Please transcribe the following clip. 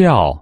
跳